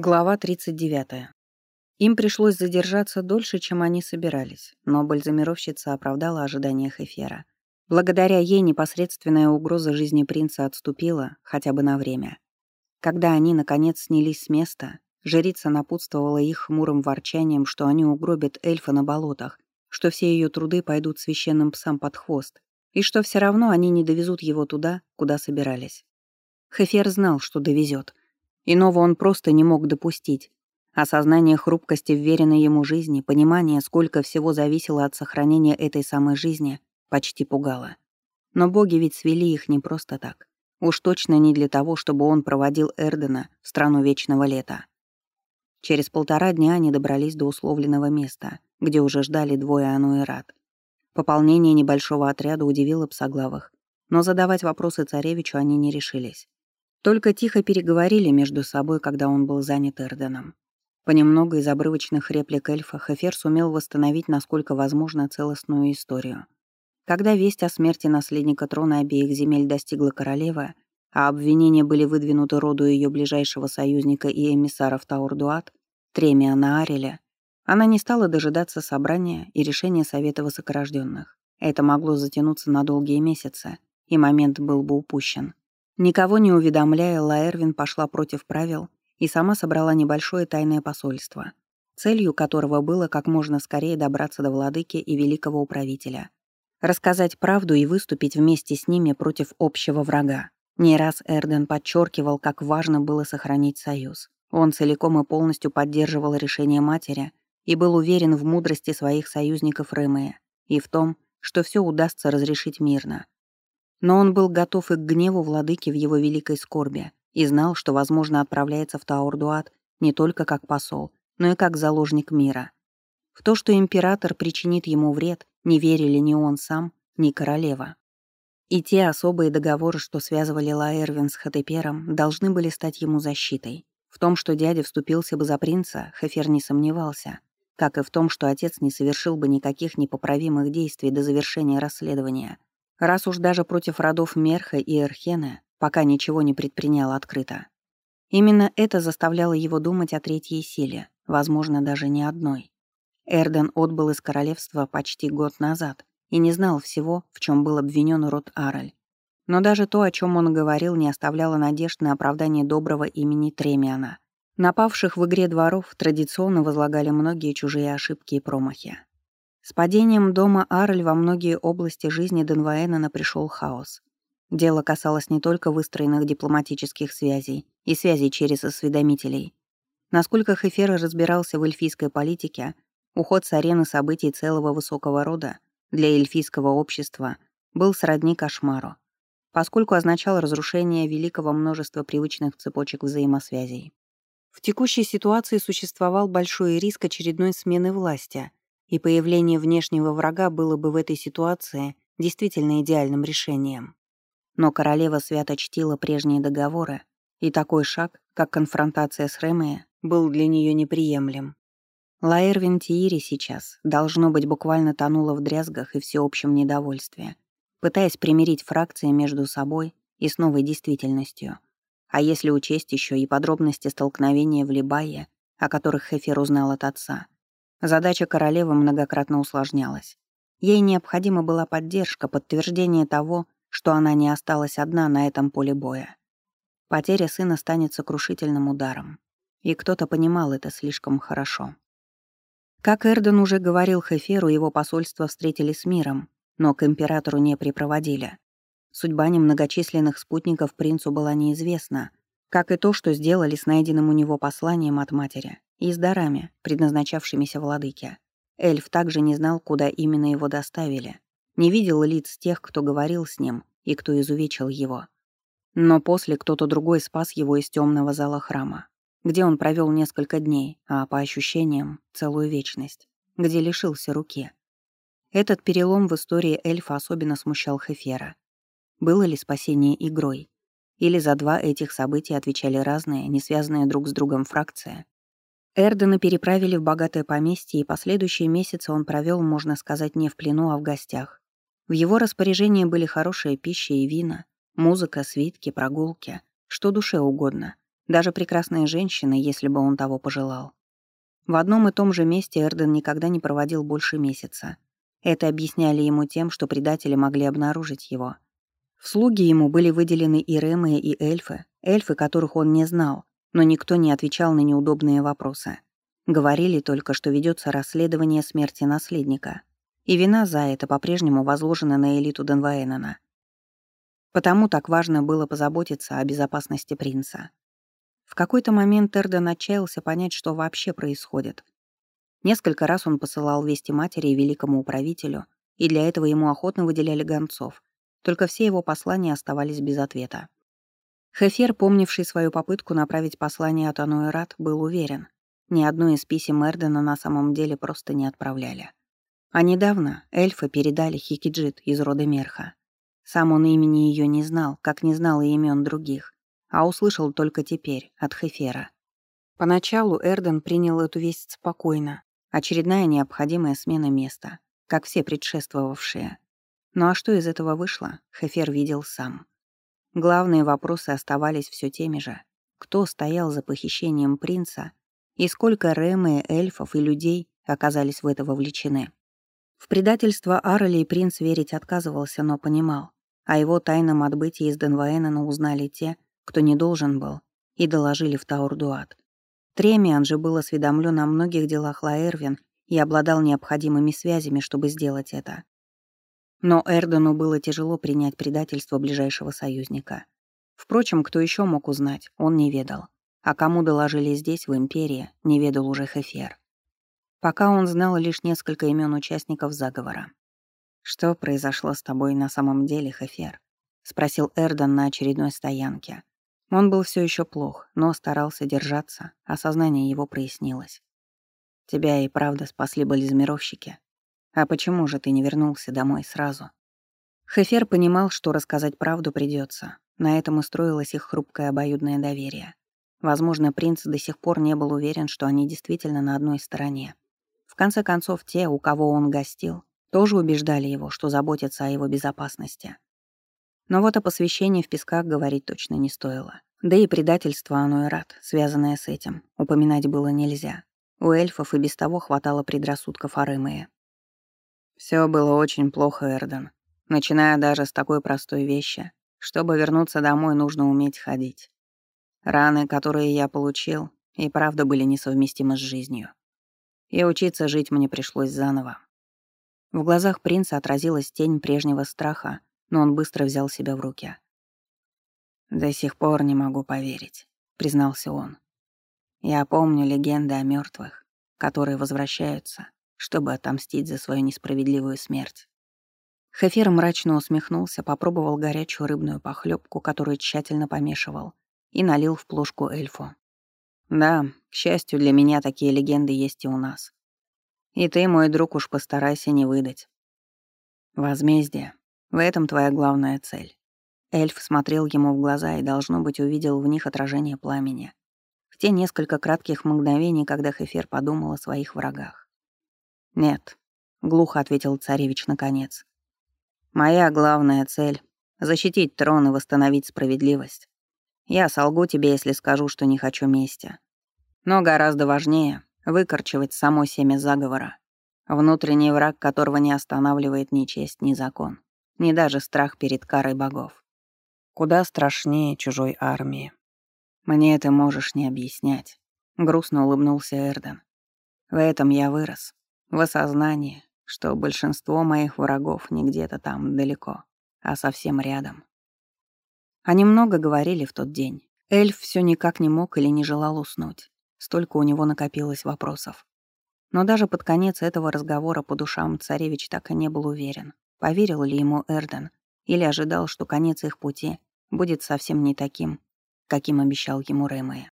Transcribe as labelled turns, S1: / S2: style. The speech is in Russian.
S1: Глава 39. Им пришлось задержаться дольше, чем они собирались, но бальзамировщица оправдала ожидания Хефера. Благодаря ей непосредственная угроза жизни принца отступила, хотя бы на время. Когда они, наконец, снялись с места, жрица напутствовала их хмурым ворчанием, что они угробят эльфа на болотах, что все ее труды пойдут священным псам под хвост, и что все равно они не довезут его туда, куда собирались. Хефер знал, что довезет, Иного он просто не мог допустить. Осознание хрупкости вверенной ему жизни, понимание, сколько всего зависело от сохранения этой самой жизни, почти пугало. Но боги ведь свели их не просто так. Уж точно не для того, чтобы он проводил Эрдена в страну вечного лета. Через полтора дня они добрались до условленного места, где уже ждали двое Ануэрат. Пополнение небольшого отряда удивило псоглавых, но задавать вопросы царевичу они не решились. Только тихо переговорили между собой, когда он был занят Эрденом. Понемногу из обрывочных реплик эльфа Хефер сумел восстановить, насколько возможно, целостную историю. Когда весть о смерти наследника трона обеих земель достигла королевы, а обвинения были выдвинуты роду ее ближайшего союзника и эмиссара в Таурдуат, Тремия на Ареля, она не стала дожидаться собрания и решения Совета Высокорожденных. Это могло затянуться на долгие месяцы, и момент был бы упущен. Никого не уведомляя, Лаэрвин пошла против правил и сама собрала небольшое тайное посольство, целью которого было как можно скорее добраться до владыки и великого управителя. Рассказать правду и выступить вместе с ними против общего врага. Не раз Эрден подчеркивал, как важно было сохранить союз. Он целиком и полностью поддерживал решение матери и был уверен в мудрости своих союзников Ремея и в том, что все удастся разрешить мирно. Но он был готов и к гневу владыки в его великой скорби и знал, что, возможно, отправляется в Таурдуат не только как посол, но и как заложник мира. В то, что император причинит ему вред, не верили ни он сам, ни королева. И те особые договоры, что связывали Лаэрвин с Хатепером, должны были стать ему защитой. В том, что дядя вступился бы за принца, Хефер не сомневался, как и в том, что отец не совершил бы никаких непоправимых действий до завершения расследования — раз уж даже против родов Мерха и Эрхена пока ничего не предпринял открыто. Именно это заставляло его думать о третьей силе, возможно, даже не одной. Эрден отбыл из королевства почти год назад и не знал всего, в чем был обвинен род Араль. Но даже то, о чем он говорил, не оставляло надежд на оправдание доброго имени Тремиана. Напавших в игре дворов традиционно возлагали многие чужие ошибки и промахи. С падением дома Арль во многие области жизни Денваэнена пришел хаос. Дело касалось не только выстроенных дипломатических связей и связей через осведомителей. Насколько Хефер разбирался в эльфийской политике, уход с арены событий целого высокого рода для эльфийского общества был сродни кошмару, поскольку означал разрушение великого множества привычных цепочек взаимосвязей. В текущей ситуации существовал большой риск очередной смены власти — и появление внешнего врага было бы в этой ситуации действительно идеальным решением. Но королева свято чтила прежние договоры, и такой шаг, как конфронтация с Ремея, был для нее неприемлем. Лаэрвин Тиири сейчас, должно быть, буквально тонула в дрязгах и всеобщем недовольстве, пытаясь примирить фракции между собой и с новой действительностью. А если учесть еще и подробности столкновения в Либае, о которых Хефер узнал от отца — Задача королевы многократно усложнялась. Ей необходима была поддержка, подтверждение того, что она не осталась одна на этом поле боя. Потеря сына станет сокрушительным ударом. И кто-то понимал это слишком хорошо. Как Эрден уже говорил Хеферу, его посольство встретили с миром, но к императору не припроводили. Судьба немногочисленных спутников принцу была неизвестна, как и то, что сделали с найденным у него посланием от матери и с дарами, предназначавшимися владыке. Эльф также не знал, куда именно его доставили. Не видел лиц тех, кто говорил с ним и кто изувечил его. Но после кто-то другой спас его из темного зала храма, где он провел несколько дней, а по ощущениям — целую вечность, где лишился руки. Этот перелом в истории эльфа особенно смущал Хефера. Было ли спасение игрой? Или за два этих события отвечали разные, не связанные друг с другом фракции, Эрдена переправили в богатое поместье, и последующие месяцы он провел, можно сказать, не в плену, а в гостях. В его распоряжении были хорошая пища и вина, музыка, свитки, прогулки, что душе угодно, Даже прекрасные женщины, если бы он того пожелал. В одном и том же месте Эрден никогда не проводил больше месяца. Это объясняли ему тем, что предатели могли обнаружить его. В слуги ему были выделены и ремы, и эльфы, эльфы, которых он не знал, но никто не отвечал на неудобные вопросы. Говорили только, что ведется расследование смерти наследника, и вина за это по-прежнему возложена на элиту Денваэнена. Потому так важно было позаботиться о безопасности принца. В какой-то момент Эрден отчаялся понять, что вообще происходит. Несколько раз он посылал вести матери и великому управителю, и для этого ему охотно выделяли гонцов, только все его послания оставались без ответа. Хефер, помнивший свою попытку направить послание от Ануэрат, был уверен, ни одно из писем Эрдена на самом деле просто не отправляли. А недавно эльфы передали Хикиджит из рода Мерха. Сам он имени ее не знал, как не знал и имен других, а услышал только теперь, от Хефера. Поначалу Эрден принял эту весть спокойно, очередная необходимая смена места, как все предшествовавшие. Ну а что из этого вышло, Хефер видел сам. Главные вопросы оставались все теми же. Кто стоял за похищением принца и сколько ремы, эльфов и людей оказались в это вовлечены. В предательство Арли принц верить отказывался, но понимал. О его тайном отбытии из Денваэнена узнали те, кто не должен был, и доложили в Таурдуат. Тремиан же был осведомлен о многих делах Лаэрвин и обладал необходимыми связями, чтобы сделать это. Но Эрдену было тяжело принять предательство ближайшего союзника. Впрочем, кто еще мог узнать, он не ведал. А кому доложили здесь, в Империи, не ведал уже Хефер. Пока он знал лишь несколько имен участников заговора. «Что произошло с тобой на самом деле, Хефер?» — спросил Эрден на очередной стоянке. Он был все еще плох, но старался держаться, а сознание его прояснилось. «Тебя и правда спасли бальзамировщики. А почему же ты не вернулся домой сразу?» Хефер понимал, что рассказать правду придется. На этом устроилось их хрупкое обоюдное доверие. Возможно, принц до сих пор не был уверен, что они действительно на одной стороне. В конце концов, те, у кого он гостил, тоже убеждали его, что заботятся о его безопасности. Но вот о посвящении в песках говорить точно не стоило. Да и предательство оно и рад, связанное с этим, упоминать было нельзя. У эльфов и без того хватало предрассудков о Рымые. Все было очень плохо, Эрден. Начиная даже с такой простой вещи. Чтобы вернуться домой, нужно уметь ходить. Раны, которые я получил, и правда были несовместимы с жизнью. И учиться жить мне пришлось заново. В глазах принца отразилась тень прежнего страха, но он быстро взял себя в руки. «До сих пор не могу поверить», — признался он. «Я помню легенды о мертвых, которые возвращаются, чтобы отомстить за свою несправедливую смерть». Хефер мрачно усмехнулся, попробовал горячую рыбную похлебку, которую тщательно помешивал, и налил в плошку эльфу. «Да, к счастью для меня, такие легенды есть и у нас. И ты, мой друг, уж постарайся не выдать. Возмездие в этом твоя главная цель. Эльф смотрел ему в глаза и, должно быть, увидел в них отражение пламени. В те несколько кратких мгновений, когда Хефер подумал о своих врагах. «Нет», — глухо ответил царевич наконец. «Моя главная цель — защитить трон и восстановить справедливость. Я солгу тебе, если скажу, что не хочу мести. Но гораздо важнее — выкорчевать само семя заговора, внутренний враг которого не останавливает ни честь, ни закон ни даже страх перед карой богов. Куда страшнее чужой армии. Мне это можешь не объяснять. Грустно улыбнулся Эрден. В этом я вырос. В осознании, что большинство моих врагов не где-то там далеко, а совсем рядом. Они много говорили в тот день. Эльф все никак не мог или не желал уснуть. Столько у него накопилось вопросов. Но даже под конец этого разговора по душам царевич так и не был уверен, Поверил ли ему Эрден или ожидал, что конец их пути будет совсем не таким, каким обещал ему Рэмэя.